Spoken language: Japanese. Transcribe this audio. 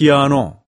ピアノ。